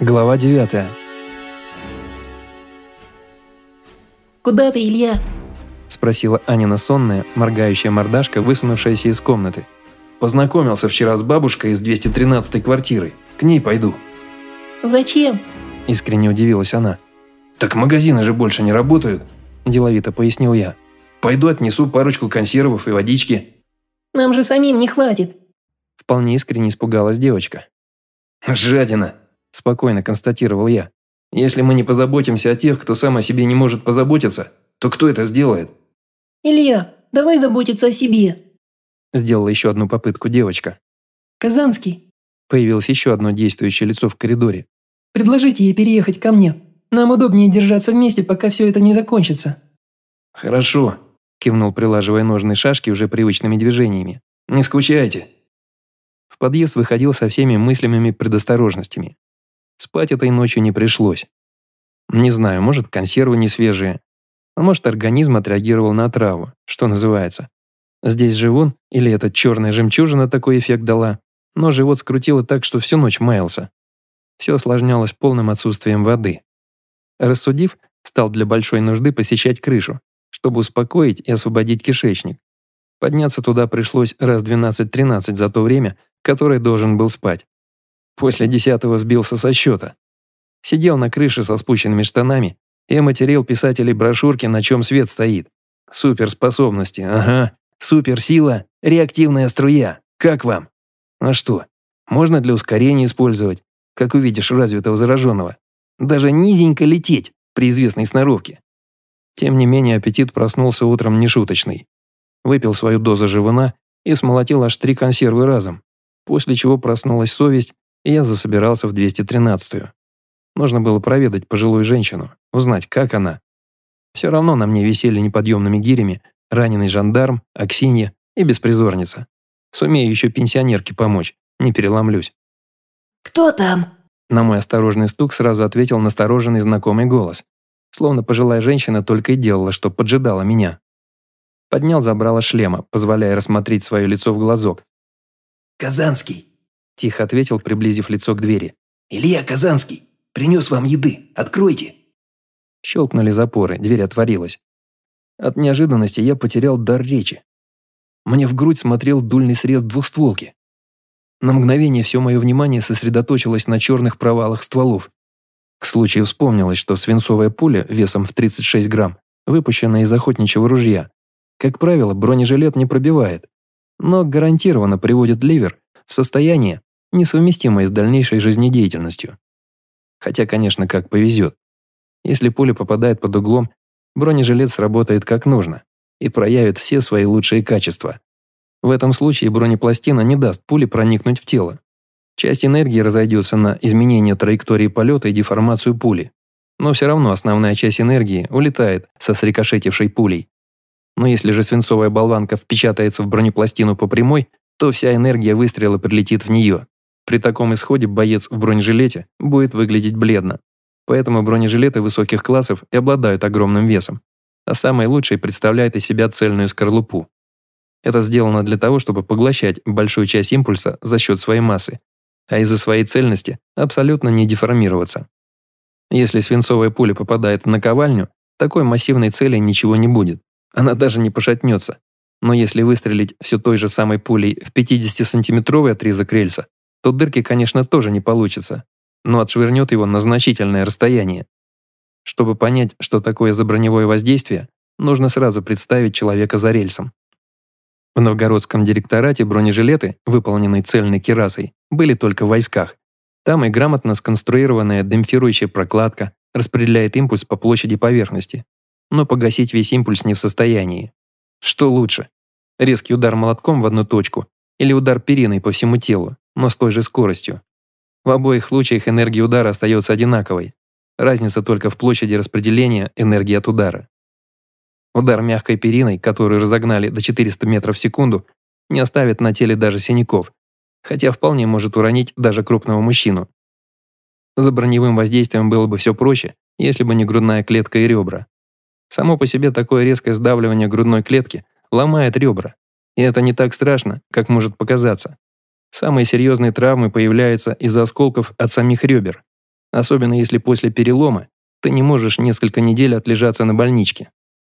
Глава 9. «Куда ты, Илья?» – спросила Анина сонная, моргающая мордашка, высунувшаяся из комнаты. «Познакомился вчера с бабушкой из 213-й квартиры. К ней пойду». «Зачем?» – искренне удивилась она. «Так магазины же больше не работают», – деловито пояснил я. «Пойду отнесу парочку консервов и водички». «Нам же самим не хватит». Вполне искренне испугалась девочка. «Жадина», – спокойно констатировал я. «Если мы не позаботимся о тех, кто сам о себе не может позаботиться, то кто это сделает?» «Илья, давай заботиться о себе», – сделала еще одну попытку девочка. «Казанский». Появилось еще одно действующее лицо в коридоре. «Предложите ей переехать ко мне. Нам удобнее держаться вместе, пока все это не закончится». «Хорошо», – кивнул, прилаживая ножные шашки уже привычными движениями. «Не скучайте». В подъезд выходил со всеми мыслимыми предосторожностями. Спать этой ночью не пришлось. Не знаю, может, консервы не свежие, а может, организм отреагировал на отраву, что называется. Здесь живун или эта черная жемчужина такой эффект дала, но живот скрутило так, что всю ночь маялся. Все осложнялось полным отсутствием воды. Рассудив, стал для большой нужды посещать крышу, чтобы успокоить и освободить кишечник. Подняться туда пришлось раз 12-13 за то время, которое должен был спать. После десятого сбился со счета. Сидел на крыше со спущенными штанами и материл писателей брошюрки, на чем свет стоит. Суперспособности, ага. Суперсила, реактивная струя. Как вам? А что, можно для ускорения использовать, как увидишь развитого зараженного. Даже низенько лететь при известной сноровке. Тем не менее, аппетит проснулся утром нешуточный. Выпил свою дозу живуна и смолотил аж три консервы разом, после чего проснулась совесть, и я засобирался в 213-ю. Нужно было проведать пожилую женщину, узнать, как она. Все равно на мне висели неподъемными гирями раненый жандарм, Аксинья и беспризорница. Сумею еще пенсионерке помочь, не переломлюсь. «Кто там?» На мой осторожный стук сразу ответил настороженный знакомый голос. Словно пожилая женщина только и делала, что поджидала меня. Поднял забрало шлема, позволяя рассмотреть свое лицо в глазок. «Казанский!» – тихо ответил, приблизив лицо к двери. «Илья Казанский! Принес вам еды! Откройте!» Щелкнули запоры, дверь отворилась. От неожиданности я потерял дар речи. Мне в грудь смотрел дульный срез двухстволки. На мгновение все мое внимание сосредоточилось на черных провалах стволов. К случаю вспомнилось, что свинцовая пуля весом в 36 грамм, выпущенная из охотничьего ружья, как правило, бронежилет не пробивает, но гарантированно приводит ливер в состояние, несовместимое с дальнейшей жизнедеятельностью. Хотя, конечно, как повезет. Если пуля попадает под углом, бронежилет сработает как нужно и проявит все свои лучшие качества. В этом случае бронепластина не даст пуле проникнуть в тело. Часть энергии разойдется на изменение траектории полета и деформацию пули. Но все равно основная часть энергии улетает со срикошетившей пулей. Но если же свинцовая болванка впечатается в бронепластину по прямой, то вся энергия выстрела прилетит в нее. При таком исходе боец в бронежилете будет выглядеть бледно. Поэтому бронежилеты высоких классов и обладают огромным весом. А самые лучшие представляют из себя цельную скорлупу. Это сделано для того, чтобы поглощать большую часть импульса за счет своей массы, а из-за своей цельности абсолютно не деформироваться. Если свинцовая пуля попадает в наковальню, такой массивной цели ничего не будет. Она даже не пошатнется. Но если выстрелить все той же самой пулей в 50-сантиметровый отрезок рельса, то дырки, конечно, тоже не получится, но отшвырнет его на значительное расстояние. Чтобы понять, что такое заброневое воздействие, нужно сразу представить человека за рельсом. В новгородском директорате бронежилеты, выполненные цельной керасой, были только в войсках. Там и грамотно сконструированная демпфирующая прокладка распределяет импульс по площади поверхности, но погасить весь импульс не в состоянии. Что лучше? Резкий удар молотком в одну точку или удар периной по всему телу, но с той же скоростью. В обоих случаях энергия удара остается одинаковой. Разница только в площади распределения энергии от удара. Удар мягкой периной, которую разогнали до 400 метров в секунду, не оставит на теле даже синяков, хотя вполне может уронить даже крупного мужчину. За броневым воздействием было бы все проще, если бы не грудная клетка и ребра. Само по себе такое резкое сдавливание грудной клетки ломает ребра. И это не так страшно, как может показаться. Самые серьезные травмы появляются из-за осколков от самих ребер. Особенно если после перелома ты не можешь несколько недель отлежаться на больничке.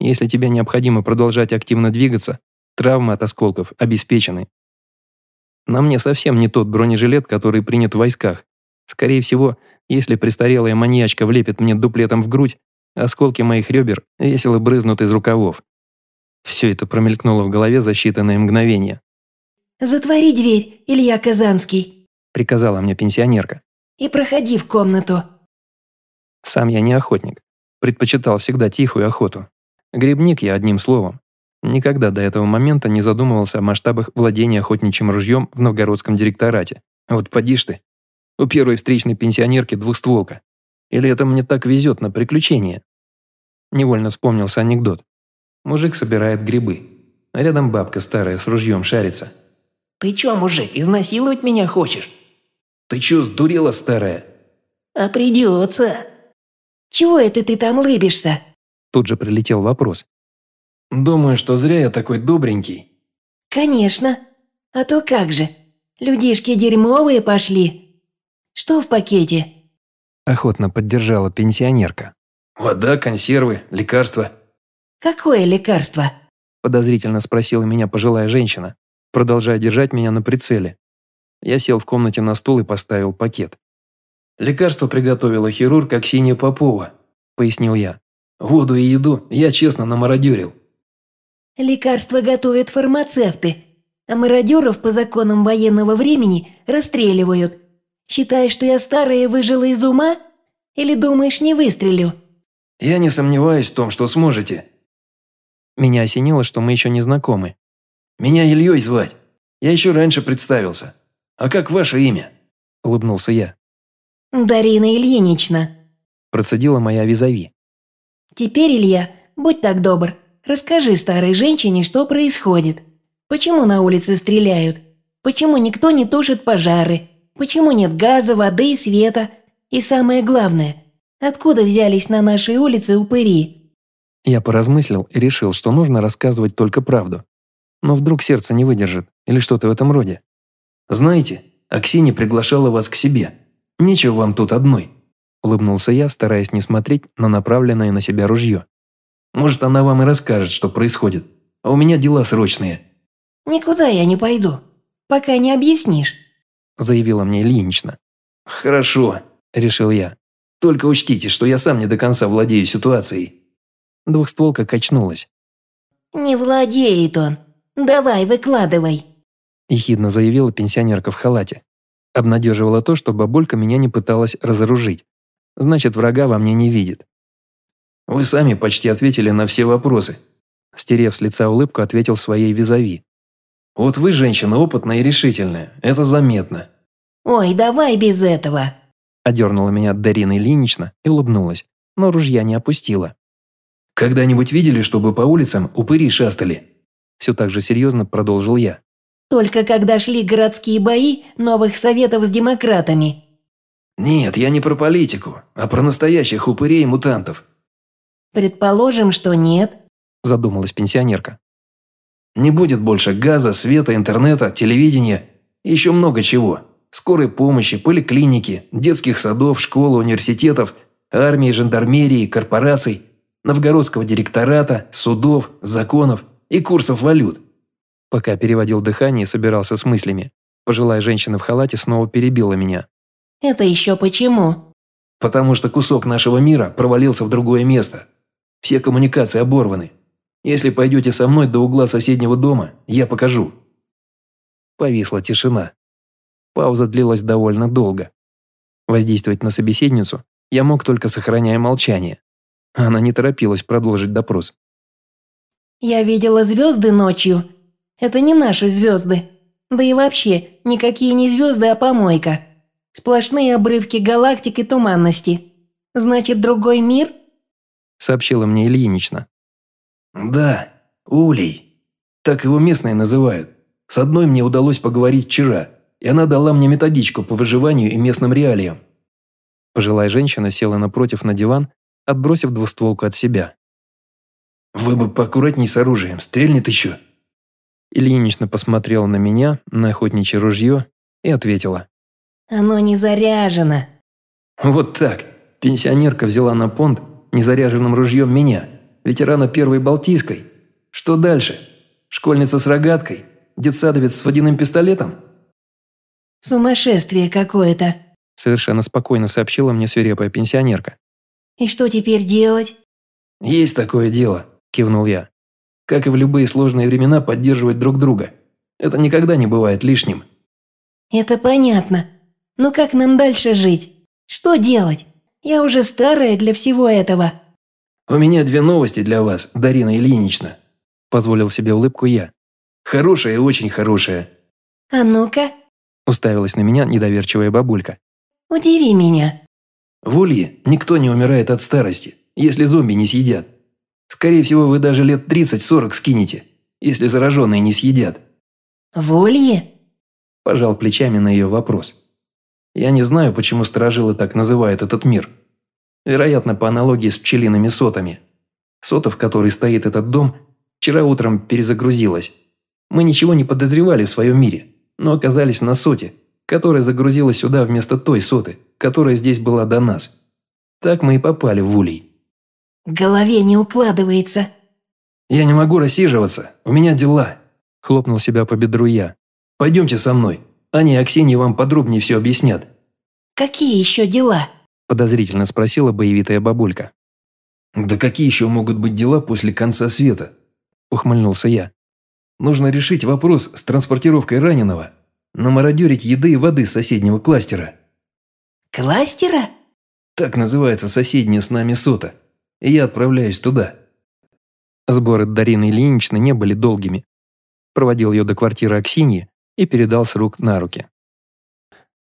Если тебе необходимо продолжать активно двигаться, травмы от осколков обеспечены. На мне совсем не тот бронежилет, который принят в войсках. Скорее всего, если престарелая маньячка влепит мне дуплетом в грудь, осколки моих ребер весело брызнут из рукавов. Все это промелькнуло в голове за считанные мгновения. «Затвори дверь, Илья Казанский», – приказала мне пенсионерка. «И проходи в комнату». Сам я не охотник. Предпочитал всегда тихую охоту. Грибник я одним словом. Никогда до этого момента не задумывался о масштабах владения охотничьим ружьем в новгородском директорате. Вот поди ж ты. У первой встречной пенсионерки двухстволка. Или это мне так везет на приключения? Невольно вспомнился анекдот. Мужик собирает грибы, а рядом бабка старая с ружьем шарится. «Ты чё, мужик, изнасиловать меня хочешь?» «Ты чё, сдурела старая?» «А придется». «Чего это ты там лыбишься?» Тут же прилетел вопрос. «Думаю, что зря я такой добренький». «Конечно. А то как же. Людишки дерьмовые пошли. Что в пакете?» Охотно поддержала пенсионерка. «Вода, консервы, лекарства». «Какое лекарство?» Подозрительно спросила меня пожилая женщина, продолжая держать меня на прицеле. Я сел в комнате на стул и поставил пакет. «Лекарство приготовила хирург Аксинья Попова», – пояснил я. «Воду и еду я честно намародерил». «Лекарства готовят фармацевты, а мародеров по законам военного времени расстреливают. Считаешь, что я старая и выжила из ума? Или думаешь, не выстрелю?» «Я не сомневаюсь в том, что сможете». Меня осенило, что мы еще не знакомы. «Меня Ильей звать. Я еще раньше представился. А как ваше имя?» – улыбнулся я. «Дарина Ильинична», – процедила моя визави. «Теперь, Илья, будь так добр, расскажи старой женщине, что происходит. Почему на улице стреляют? Почему никто не тушит пожары? Почему нет газа, воды и света? И самое главное, откуда взялись на нашей улице упыри?» Я поразмыслил и решил, что нужно рассказывать только правду. Но вдруг сердце не выдержит, или что-то в этом роде. «Знаете, Аксинья приглашала вас к себе. Нечего вам тут одной», – улыбнулся я, стараясь не смотреть на направленное на себя ружье. «Может, она вам и расскажет, что происходит. А у меня дела срочные». «Никуда я не пойду, пока не объяснишь», – заявила мне Ильинична. «Хорошо», – решил я. «Только учтите, что я сам не до конца владею ситуацией». Двухстволка качнулась. «Не владеет он. Давай, выкладывай». – ехидно заявила пенсионерка в халате. Обнадеживало то, что бабулька меня не пыталась разоружить. Значит, врага во мне не видит. «Вы сами почти ответили на все вопросы», – стерев с лица улыбку, ответил своей визави. «Вот вы женщина опытная и решительная, это заметно». «Ой, давай без этого», – одернула меня Дарина Ильинична и улыбнулась, но ружья не опустила. «Когда-нибудь видели, чтобы по улицам упыри шастали?» Все так же серьезно продолжил я. Только когда шли городские бои новых советов с демократами. Нет, я не про политику, а про настоящих упырей и мутантов. Предположим, что нет, задумалась пенсионерка. Не будет больше газа, света, интернета, телевидения, еще много чего. Скорой помощи, поликлиники, детских садов, школ, университетов, армии, жандармерии, корпораций, новгородского директората, судов, законов и курсов валют. Пока переводил дыхание и собирался с мыслями, пожилая женщина в халате снова перебила меня. «Это еще почему?» «Потому что кусок нашего мира провалился в другое место. Все коммуникации оборваны. Если пойдете со мной до угла соседнего дома, я покажу». Повисла тишина. Пауза длилась довольно долго. Воздействовать на собеседницу я мог только сохраняя молчание. Она не торопилась продолжить допрос. «Я видела звезды ночью это не наши звезды. Да и вообще, никакие не звезды, а помойка. Сплошные обрывки галактик и туманности. Значит, другой мир?» Сообщила мне Ильинична. «Да, Улей. Так его местные называют. С одной мне удалось поговорить вчера, и она дала мне методичку по выживанию и местным реалиям». Пожилая женщина села напротив на диван, отбросив двустволку от себя. «Вы бы поаккуратней с оружием, стрельнет еще», Ильинична посмотрела на меня, на охотничье ружье и ответила. «Оно не заряжено». Вот так. Пенсионерка взяла на понт незаряженным ружьем меня, ветерана первой Балтийской. Что дальше? Школьница с рогаткой? Детсадовец с водяным пистолетом? Сумасшествие какое-то. Совершенно спокойно сообщила мне свирепая пенсионерка. И что теперь делать? «Есть такое дело», – кивнул я. «Как и в любые сложные времена поддерживать друг друга. Это никогда не бывает лишним». Это понятно. Но как нам дальше жить? Что делать? Я уже старая для всего этого. «У меня две новости для вас, Дарина Ильинична», – позволил себе улыбку я. «Хорошая и очень хорошая». А ну-ка, Уставилась на меня недоверчивая бабулька. удиви меня. В Улье никто не умирает от старости, если зомби не съедят. Скорее всего, вы даже лет 30-40 скинете, если зараженные не съедят. В Улье? Пожал плечами на ее вопрос. Я не знаю, почему сторожилы так называют этот мир. Вероятно, по аналогии с пчелиными сотами. Сота, в которой стоит этот дом, вчера утром перезагрузилась. Мы ничего не подозревали в своем мире, но оказались на соте, которая загрузилась сюда вместо той соты, которая здесь была до нас. Так мы и попали в улей. Голове не укладывается. «Я не могу рассиживаться, у меня дела», – хлопнул себя по бедру я. «Пойдемте со мной, Аня и Аксинья вам подробнее все объяснят», Какие еще дела? – подозрительно спросила боевитая бабулька. «Да какие еще могут быть дела после конца света?» – ухмыльнулся я. «Нужно решить вопрос с транспортировкой раненого, намародерить еды и воды с соседнего кластера. Кластера? Так называется соседняя с нами сота, я отправляюсь туда». Сборы Дарины Ильиничны не были долгими. Проводил ее до квартиры Аксиньи и передал с рук на руки.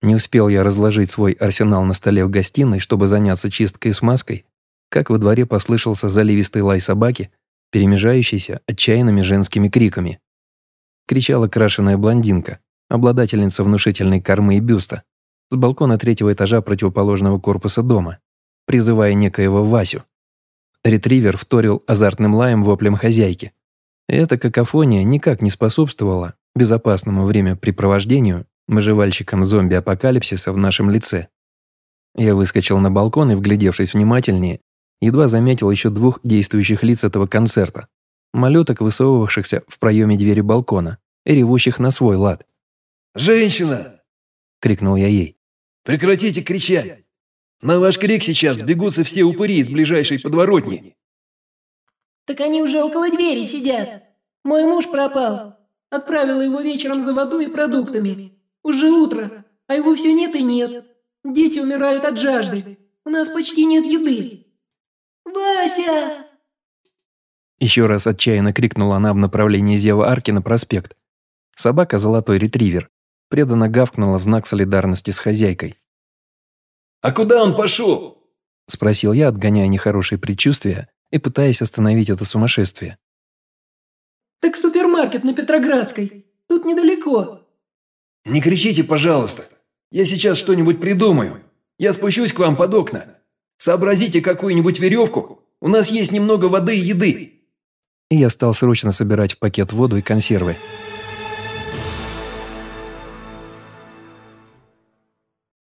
Не успел я разложить свой арсенал на столе в гостиной, чтобы заняться чисткой и смазкой, как во дворе послышался заливистый лай собаки, перемежающийся отчаянными женскими криками. Кричала крашеная блондинка, обладательница внушительной кормы и бюста, с балкона третьего этажа противоположного корпуса дома, призывая некоего Васю. Ретривер вторил азартным лаем воплем хозяйки. Эта какофония никак не способствовала безопасному времяпрепровождению выживальщикам зомби-апокалипсиса в нашем лице. Я выскочил на балкон и, вглядевшись внимательнее, едва заметил еще двух действующих лиц этого концерта. Малюток, высовывавшихся в проеме двери балкона и ревущих на свой лад. «Женщина!» – крикнул я ей. Прекратите кричать! На ваш крик сейчас сбегутся все упыри из ближайшей подворотни. Так они уже около двери сидят. Мой муж пропал. Отправила его вечером за водой и продуктами. Уже утро, а его все нет и нет. Дети умирают от жажды. У нас почти нет еды. Вася! Еще раз отчаянно крикнула она в направлении Зева Арки на проспект. Собака «Золотой ретривер» преданно гавкнула в знак солидарности с хозяйкой. А куда он пошел? Спросил я, отгоняя нехорошие предчувствия и пытаясь остановить это сумасшествие. Так супермаркет на Петроградской. Тут недалеко. Не кричите, пожалуйста. Я сейчас что-нибудь придумаю. Я спущусь к вам под окна. Сообразите какую-нибудь веревку. У нас есть немного воды и еды. И я стал срочно собирать в пакет воду и консервы.